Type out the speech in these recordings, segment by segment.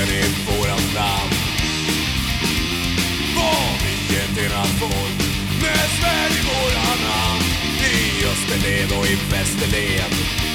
Den är våran vi gett nyheterna folk Med Sverige våra namn I österled och i västerled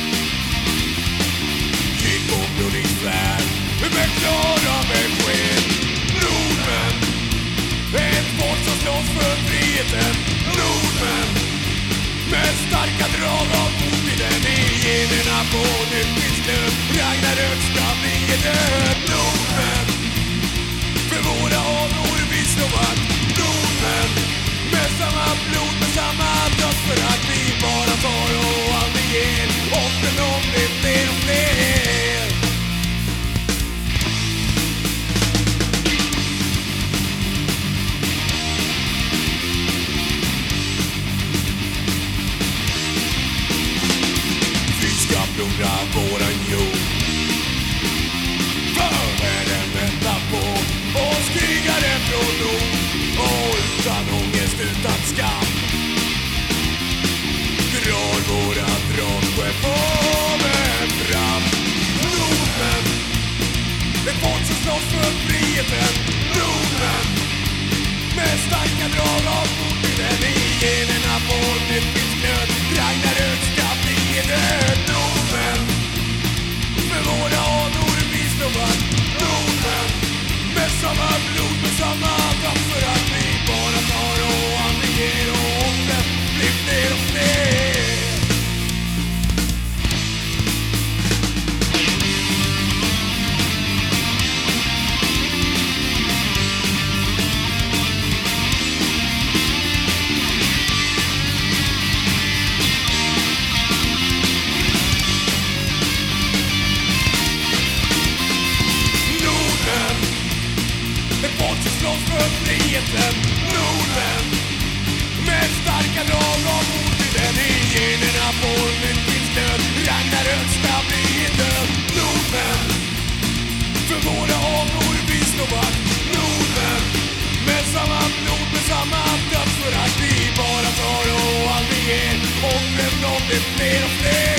It made.